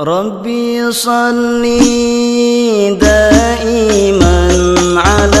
ربي صلي دائما على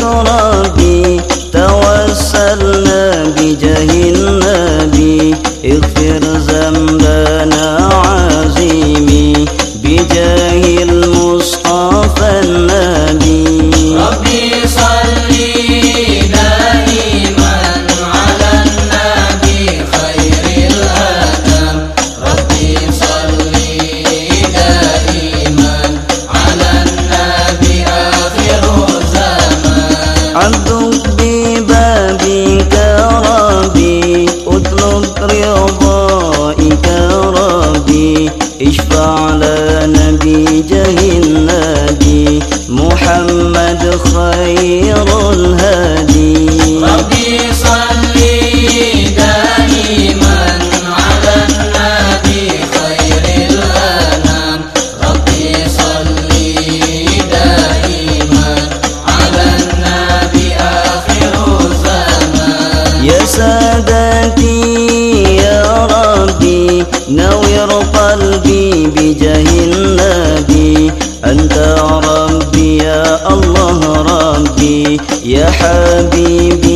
করা عبدك ببابك ربي اطلب رضائك ربي اشفع على نبي جه محمد خير جنتي يا ربي نوّر قلبي بجاه النبي. أنت ربي يا الله ربي يا حبيبي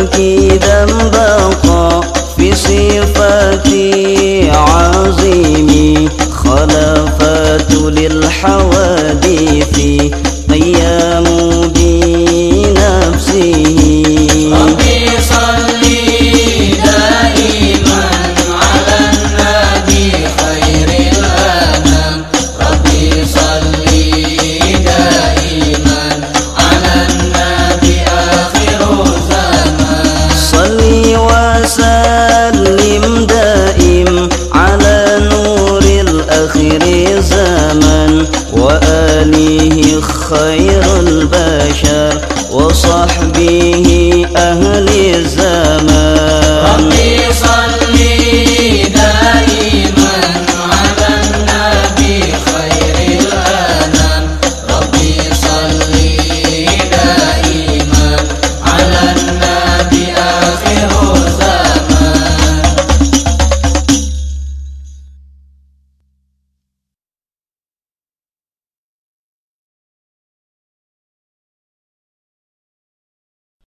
منك ذنبا في صفتي عظيمي خلفت للحوادث آخر زمن وآله خير البشر وصحبه